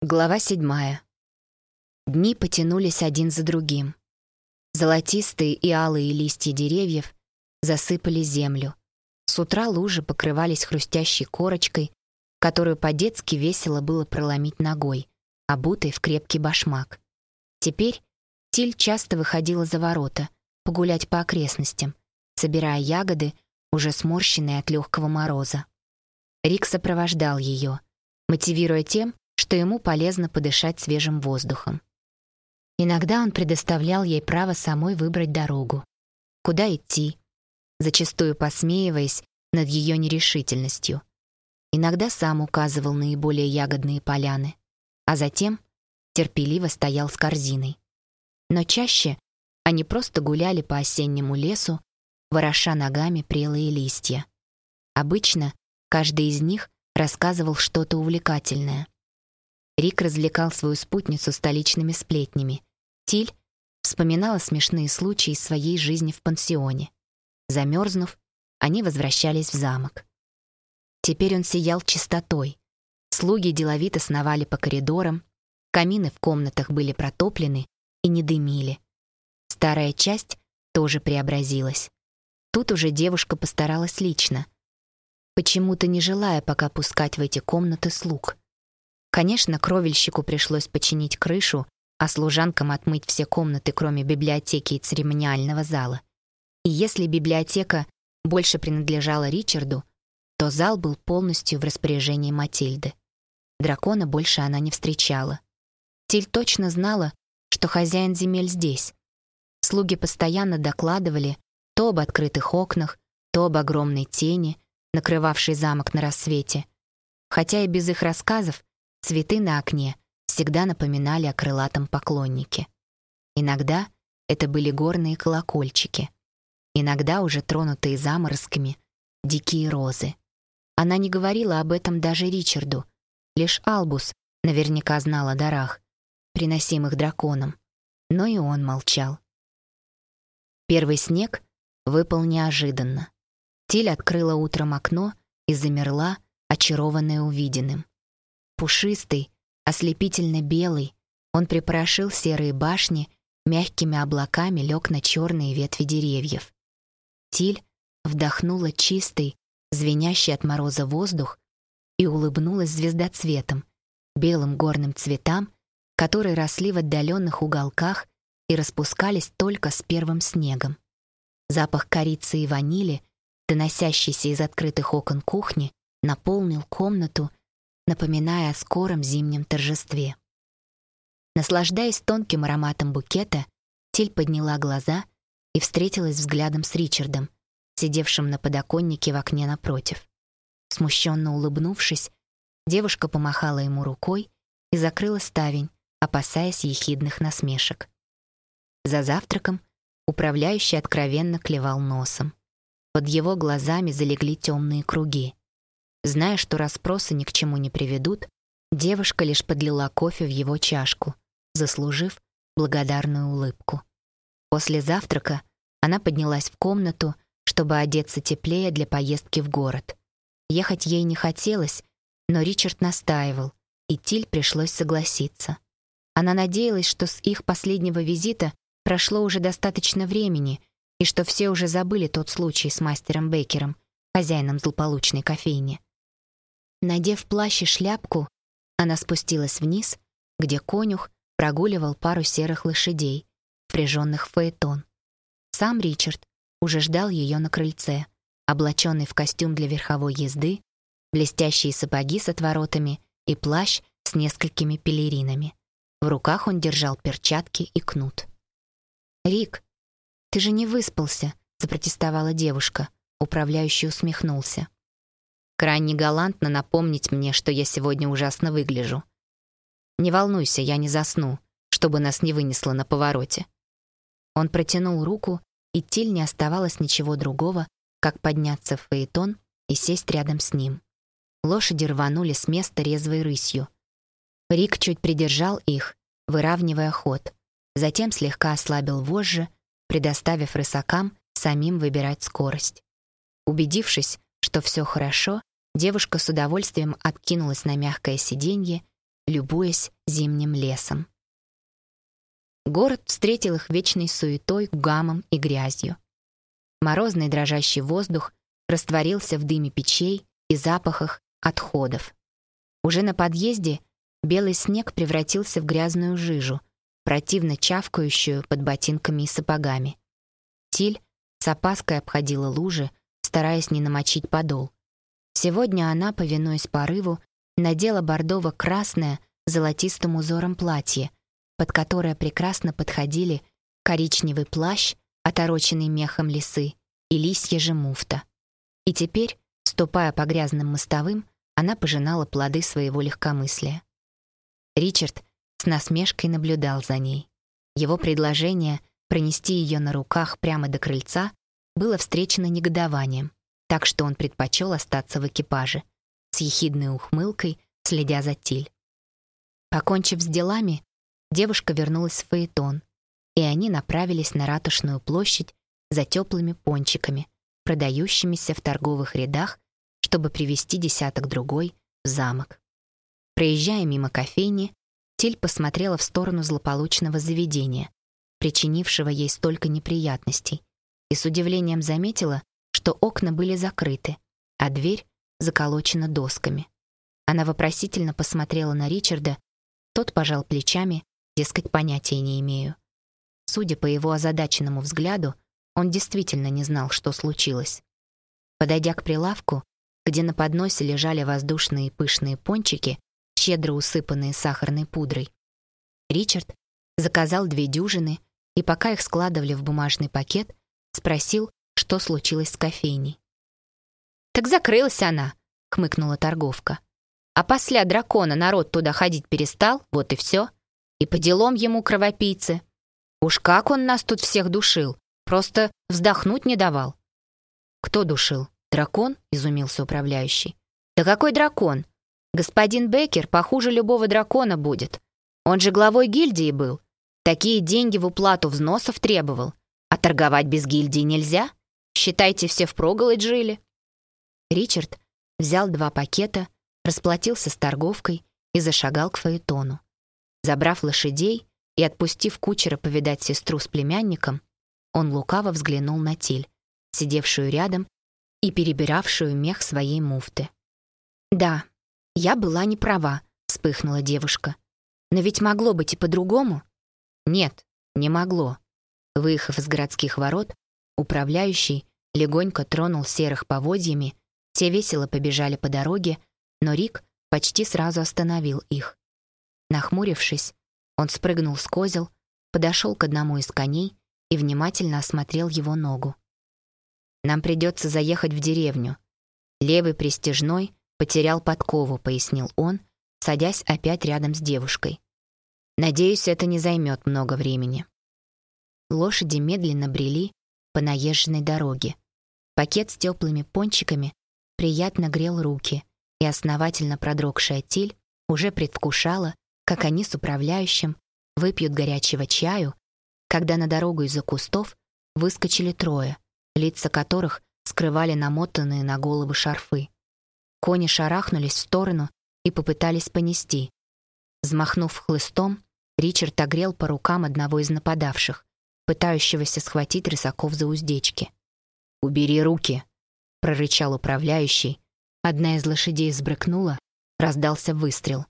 Глава седьмая. Дни потянулись один за другим. Золотистые и алые листья деревьев засыпали землю. С утра лужи покрывались хрустящей корочкой, которую по-детски весело было проломить ногой, обутой в крепкий башмак. Теперь Тиль часто выходила за ворота, погулять по окрестностям, собирая ягоды, уже сморщенные от легкого мороза. Рик сопровождал ее, мотивируя тем, что ему полезно подышать свежим воздухом. Иногда он предоставлял ей право самой выбрать дорогу. Куда идти, зачастую посмеиваясь над ее нерешительностью. Иногда сам указывал наиболее ягодные поляны, а затем терпеливо стоял с корзиной. Но чаще они просто гуляли по осеннему лесу, вороша ногами прелые листья. Обычно каждый из них рассказывал что-то увлекательное. Рик развлекал свою спутницу столичными сплетнями. Тиль вспоминала смешные случаи из своей жизни в пансионе. Замерзнув, они возвращались в замок. Теперь он сиял чистотой. Слуги деловито сновали по коридорам, камины в комнатах были протоплены и не дымили. Старая часть тоже преобразилась. Тут уже девушка постаралась лично, почему-то не желая пока пускать в эти комнаты слуг. Конечно, кровельщику пришлось починить крышу, а служанкам отмыть все комнаты, кроме библиотеки и церемониального зала. И если библиотека больше принадлежала Ричарду, то зал был полностью в распоряжении Матильды. Дракона больше она не встречала. Тиль точно знала, что хозяин земель здесь. Слуги постоянно докладывали то об открытых окнах, то об огромной тени, накрывавшей замок на рассвете. Хотя и без их рассказов Цветы на окне всегда напоминали о крылатом поклоннике. Иногда это были горные колокольчики. Иногда, уже тронутые заморозками, дикие розы. Она не говорила об этом даже Ричарду. Лишь Албус наверняка знал о дарах, приносимых драконом. Но и он молчал. Первый снег выпал неожиданно. Тиль открыла утром окно и замерла, очарованная увиденным. Пушистый, ослепительно белый, он припорошил серые башни, мягкими облаками лег на черные ветви деревьев. Тиль вдохнула чистый, звенящий от мороза воздух и улыбнулась звездоцветом, белым горным цветам, которые росли в отдаленных уголках и распускались только с первым снегом. Запах корицы и ванили, доносящийся из открытых окон кухни, наполнил комнату напоминая о скором зимнем торжестве. Наслаждаясь тонким ароматом букета, Тиль подняла глаза и встретилась взглядом с Ричардом, сидевшим на подоконнике в окне напротив. Смущенно улыбнувшись, девушка помахала ему рукой и закрыла ставень, опасаясь ехидных насмешек. За завтраком управляющий откровенно клевал носом. Под его глазами залегли темные круги. Зная, что расспросы ни к чему не приведут, девушка лишь подлила кофе в его чашку, заслужив благодарную улыбку. После завтрака она поднялась в комнату, чтобы одеться теплее для поездки в город. Ехать ей не хотелось, но Ричард настаивал, и Тиль пришлось согласиться. Она надеялась, что с их последнего визита прошло уже достаточно времени, и что все уже забыли тот случай с мастером Бейкером, хозяином злополучной кофейни. Надев плащ и шляпку, она спустилась вниз, где конюх прогуливал пару серых лошадей, впряженных в фаэтон. Сам Ричард уже ждал ее на крыльце, облаченный в костюм для верховой езды, блестящие сапоги с отворотами и плащ с несколькими пелеринами. В руках он держал перчатки и кнут. «Рик, ты же не выспался», — запротестовала девушка. Управляющий усмехнулся. Крайне галантно напомнить мне, что я сегодня ужасно выгляжу. Не волнуйся, я не засну, чтобы нас не вынесло на повороте. Он протянул руку, и Тиль не оставалось ничего другого, как подняться в фаэтон и сесть рядом с ним. Лошади рванули с места резвой рысью. Рик чуть придержал их, выравнивая ход, затем слегка ослабил вожжи, предоставив рысакам самим выбирать скорость. Убедившись, что все хорошо, Девушка с удовольствием откинулась на мягкое сиденье любуясь зимним лесом. Город встретил их вечной суетой, гамом и грязью. Морозный дрожащий воздух растворился в дыме печей и запахах отходов. Уже на подъезде белый снег превратился в грязную жижу, противно чавкающую под ботинками и сапогами. Тиль с опаской обходила лужи, стараясь не намочить подол. Сегодня она, повинуясь порыву, надела бордово-красное золотистым узором платье, под которое прекрасно подходили коричневый плащ, отороченный мехом лисы, и лисья же муфта. И теперь, ступая по грязным мостовым, она пожинала плоды своего легкомыслия. Ричард с насмешкой наблюдал за ней. Его предложение пронести ее на руках прямо до крыльца было встречено негодованием, так что он предпочел остаться в экипаже, с ехидной ухмылкой, следя за Тиль. Покончив с делами, девушка вернулась в фаэтон, и они направились на ратушную площадь за теплыми пончиками, продающимися в торговых рядах, чтобы привезти десяток другой в замок. Проезжая мимо кофейни, Тиль посмотрела в сторону злополучного заведения, причинившего ей столько неприятностей, и с удивлением заметила, что окна были закрыты, а дверь заколочена досками. Она вопросительно посмотрела на Ричарда, тот пожал плечами, дескать, понятия не имею. Судя по его озадаченному взгляду, он действительно не знал, что случилось. Подойдя к прилавку, где на подносе лежали воздушные пышные пончики, щедро усыпанные сахарной пудрой, Ричард заказал две дюжины и пока их складывали в бумажный пакет, спросил, что случилось с кофейней. «Так закрылась она», — хмыкнула торговка. «А после дракона народ туда ходить перестал, вот и все. И по делам ему кровопийцы. Уж как он нас тут всех душил, просто вздохнуть не давал». «Кто душил? Дракон?» — изумился управляющий. «Да какой дракон? Господин Беккер похуже любого дракона будет. Он же главой гильдии был. Такие деньги в уплату взносов требовал. А торговать без гильдии нельзя. Считайте, все впроголодь жили». Ричард взял два пакета, расплатился с торговкой и зашагал к фаэтону. Забрав лошадей и отпустив кучера повидать сестру с племянником, он лукаво взглянул на Тиль, сидевшую рядом и перебиравшую мех своей муфты. «Да, я была не права», — вспыхнула девушка. «Но ведь могло быть и по-другому». «Нет, не могло». Выехав из городских ворот, управляющий легонько тронул серых поводьями, те весело побежали по дороге, но Рик почти сразу остановил их. Нахмурившись, он спрыгнул с козел, подошел к одному из коней и внимательно осмотрел его ногу. «Нам придется заехать в деревню. Левый пристежной потерял подкову», — пояснил он, садясь опять рядом с девушкой. Надеюсь, это не займет много времени. Лошади медленно брели по наезженной дороге. Пакет с теплыми пончиками приятно грел руки, и основательно продрогшая Тиль уже предвкушала, как они с управляющим выпьют горячего чаю, когда на дорогу из-за кустов выскочили трое, лица которых скрывали намотанные на головы шарфы. Кони шарахнулись в сторону и попытались понести. Взмахнув хлыстом, Ричард огрел по рукам одного из нападавших, пытающегося схватить рысаков за уздечки. «Убери руки!» — прорычал управляющий. Одна из лошадей сбрыкнула, раздался выстрел.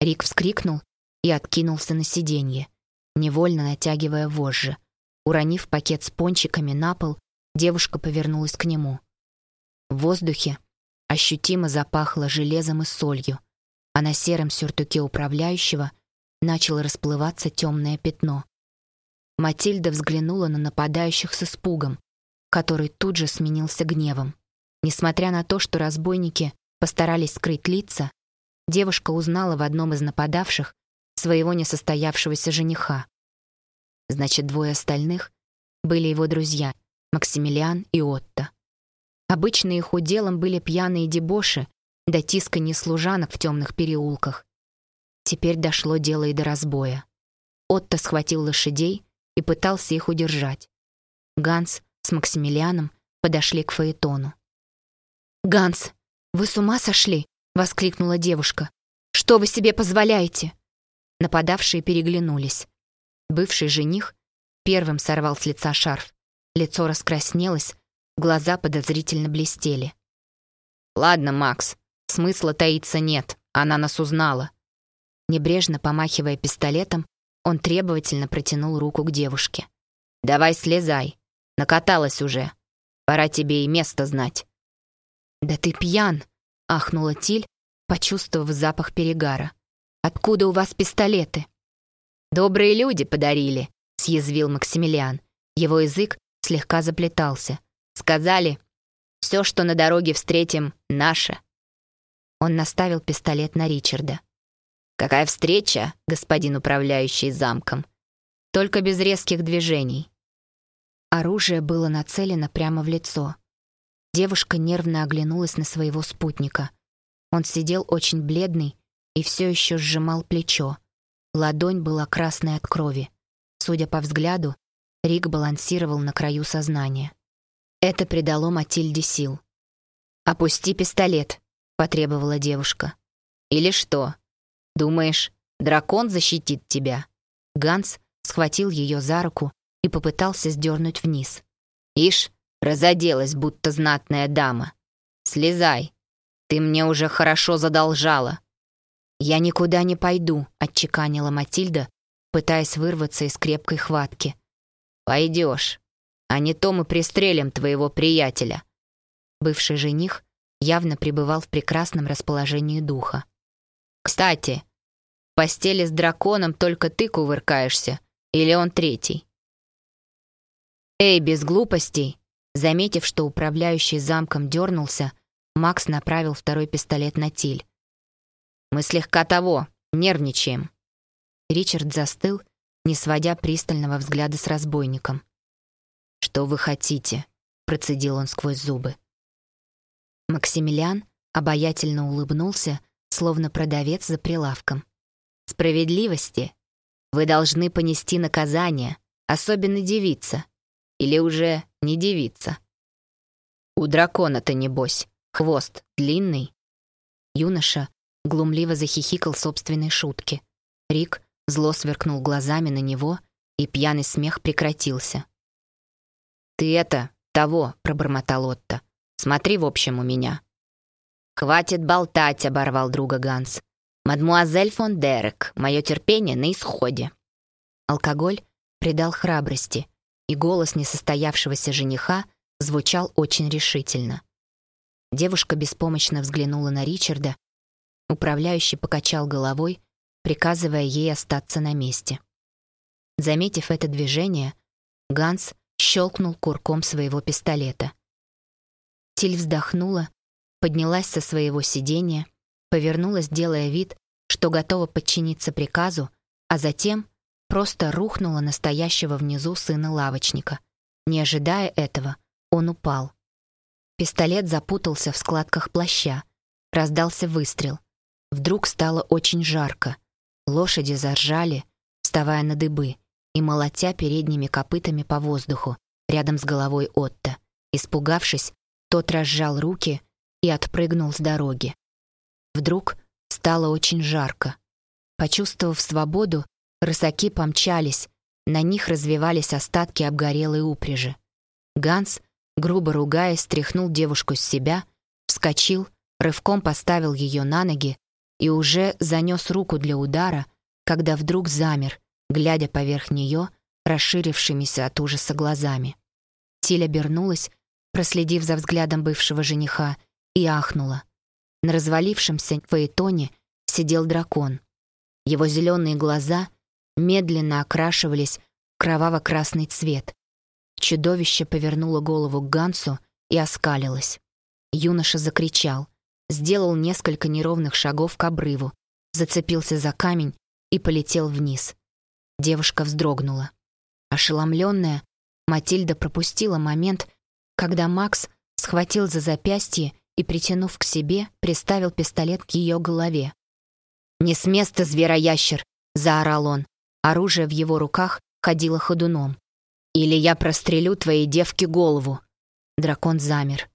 Рик вскрикнул и откинулся на сиденье, невольно натягивая вожжи. Уронив пакет с пончиками на пол, девушка повернулась к нему. В воздухе ощутимо запахло железом и солью, а на сером сюртуке управляющего начало расплываться темное пятно. Матильда взглянула на нападающих с испугом, который тут же сменился гневом. Несмотря на то, что разбойники постарались скрыть лица, девушка узнала в одном из нападавших своего несостоявшегося жениха. Значит, двое остальных были его друзья, Максимилиан и Отто. Обычно их уделом были пьяные дебоши, да тисканье служанок в темных переулках, Теперь дошло дело и до разбоя. Отто схватил лошадей и пытался их удержать. Ганс с Максимилианом подошли к Фаэтону. «Ганс, вы с ума сошли?» — воскликнула девушка. Что вы себе позволяете?» Нападавшие переглянулись. Бывший жених первым сорвал с лица шарф. Лицо раскраснелось, глаза подозрительно блестели. «Ладно, Макс, смысла таиться нет, она нас узнала». Небрежно помахивая пистолетом, он требовательно протянул руку к девушке. «Давай слезай. Накаталась уже. Пора тебе и место знать». «Да ты пьян!» — ахнула Тиль, почувствовав запах перегара. «Откуда у вас пистолеты?» «Добрые люди подарили», — съязвил Максимилиан. Его язык слегка заплетался. «Сказали, все, что на дороге встретим, наше». Он наставил пистолет на Ричарда. «Какая встреча, господин управляющий замком? Только без резких движений». Оружие было нацелено прямо в лицо. Девушка нервно оглянулась на своего спутника. Он сидел очень бледный и все еще сжимал плечо. Ладонь была красной от крови. Судя по взгляду, Рик балансировал на краю сознания. Это придало Матильде сил. «Опусти пистолет», — потребовала девушка. «Или что? Думаешь, дракон защитит тебя?» Ганс схватил ее за руку и попытался сдернуть вниз. «Ишь, разоделась, будто знатная дама. Слезай, ты мне уже хорошо задолжала». «Я никуда не пойду», — отчеканила Матильда, пытаясь вырваться из крепкой хватки. «Пойдешь, а не то мы пристрелим твоего приятеля». Бывший жених явно пребывал в прекрасном расположении духа. «Кстати, постели с драконом только ты кувыркаешься, или он третий?» «Эй, без глупостей!» Заметив, что управляющий замком дернулся, Макс направил второй пистолет на Тиль. Мы слегка того, нервничаем». Ричард застыл, не сводя пристального взгляда с разбойником. «Что вы хотите?» — процедил он сквозь зубы. Максимилиан обаятельно улыбнулся, словно продавец за прилавком. «Справедливости. Вы должны понести наказание, особенно девица. Или уже не девица. У дракона-то, небось, хвост длинный». Юноша глумливо захихикал собственной шутки. Рик зло сверкнул глазами на него, и пьяный смех прекратился. «Ты это, того», — пробормотал Отто. «Смотри, в общем, у меня». «Хватит болтать», — оборвал друга Ганс. «Мадмуазель фон Дерек, мое терпение на исходе». Алкоголь придал храбрости, и голос несостоявшегося жениха звучал очень решительно. Девушка беспомощно взглянула на Ричарда Управляющий покачал головой, приказывая ей остаться на месте. Заметив это движение, Ганс щелкнул курком своего пистолета. Тиль вздохнула, поднялась со своего сиденья, повернулась, делая вид, что готова подчиниться приказу, а затем просто рухнула настоящего внизу сына лавочника. Не ожидая этого, он упал. Пистолет запутался в складках плаща. Раздался выстрел. Вдруг стало очень жарко. Лошади заржали, вставая на дыбы и молотя передними копытами по воздуху рядом с головой Отто. Испугавшись, тот разжал руки и отпрыгнул с дороги. Вдруг стало очень жарко. Почувствовав свободу, рысаки помчались, на них развивались остатки обгорелой упряжи. Ганс, грубо ругаясь, стряхнул девушку с себя, вскочил, рывком поставил ее на ноги и уже занес руку для удара, когда вдруг замер, глядя поверх нее расширившимися от ужаса глазами. Тиль обернулась, проследив за взглядом бывшего жениха, и ахнула. На развалившемся фаэтоне сидел дракон. Его зеленые глаза медленно окрашивались в кроваво-красный цвет. Чудовище повернуло голову к Гансу и оскалилось. Юноша закричал — сделал несколько неровных шагов к обрыву, зацепился за камень и полетел вниз. Девушка вздрогнула. Ошеломленная, Матильда пропустила момент, когда Макс схватил за запястье и, притянув к себе, приставил пистолет к ее голове. «Не с места, звероящер!» — заорал он. Оружие в его руках ходило ходуном. «Или я прострелю твоей девке голову!» Дракон замер.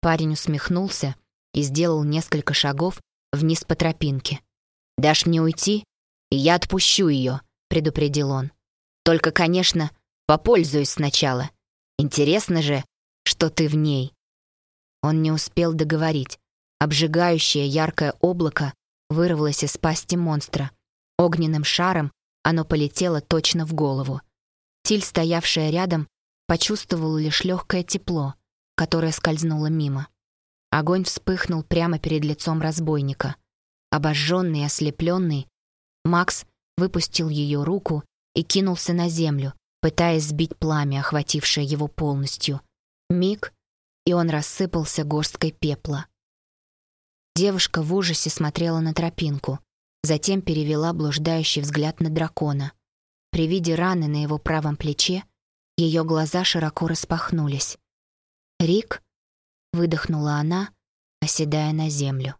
Парень усмехнулся и сделал несколько шагов вниз по тропинке. «Дашь мне уйти, и я отпущу ее», — предупредил он. «Только, конечно, попользуюсь сначала. Интересно же, что ты в ней». Он не успел договорить. Обжигающее яркое облако вырвалось из пасти монстра. Огненным шаром оно полетело точно в голову. Тиль, стоявшая рядом, почувствовал лишь легкое тепло, которое скользнуло мимо. Огонь вспыхнул прямо перед лицом разбойника. Обожженный и ослепленный, Макс выпустил ее руку и кинулся на землю, пытаясь сбить пламя, охватившее его полностью. Миг, и он рассыпался горсткой пепла. Девушка в ужасе смотрела на тропинку, затем перевела блуждающий взгляд на дракона. При виде раны на его правом плече ее глаза широко распахнулись. «Рик?» — выдохнула она, оседая на землю.